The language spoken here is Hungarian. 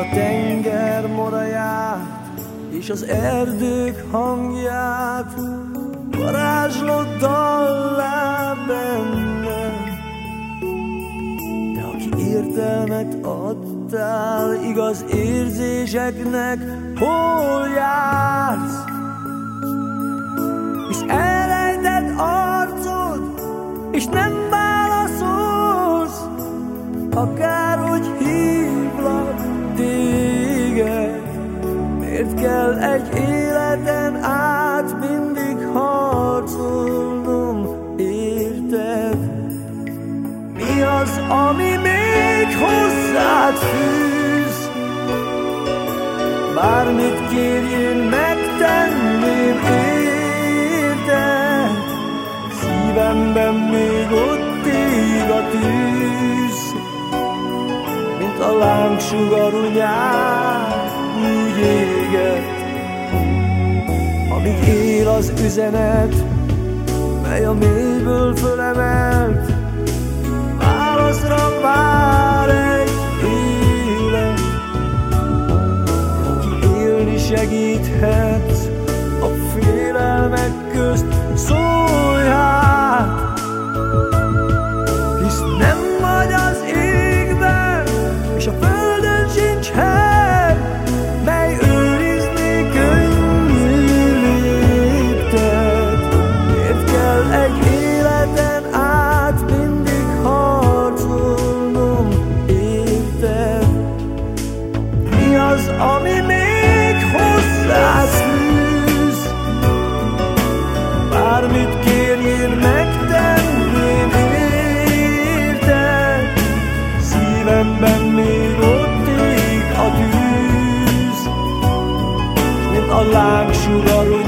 a tenger moraját és az erdők hangját, varázslott dallá benne. de aki értelmet adtál igaz érzéseknek, hol jársz? És elrejtett arcod, és nem egy életen át mindig harcolnom, érted? Mi az, ami még hozzád fűz? Bármit kérjél, megtenném, érted? Szívemben még ott ég a tűz, mint a lángsugarú nyár, úgy éget. Amíg él az üzenet, mely a mélyből fölemelt, válaszra vár egy élet. Aki élni segíthet a félelmek közt, szólj hát! Hisz nem vagy az égben, és a földön az, ami még hozzád fűz? Bármit kérjél, megtenném, érted? Szívemben még ott ég a tűz, mint a lángsugarú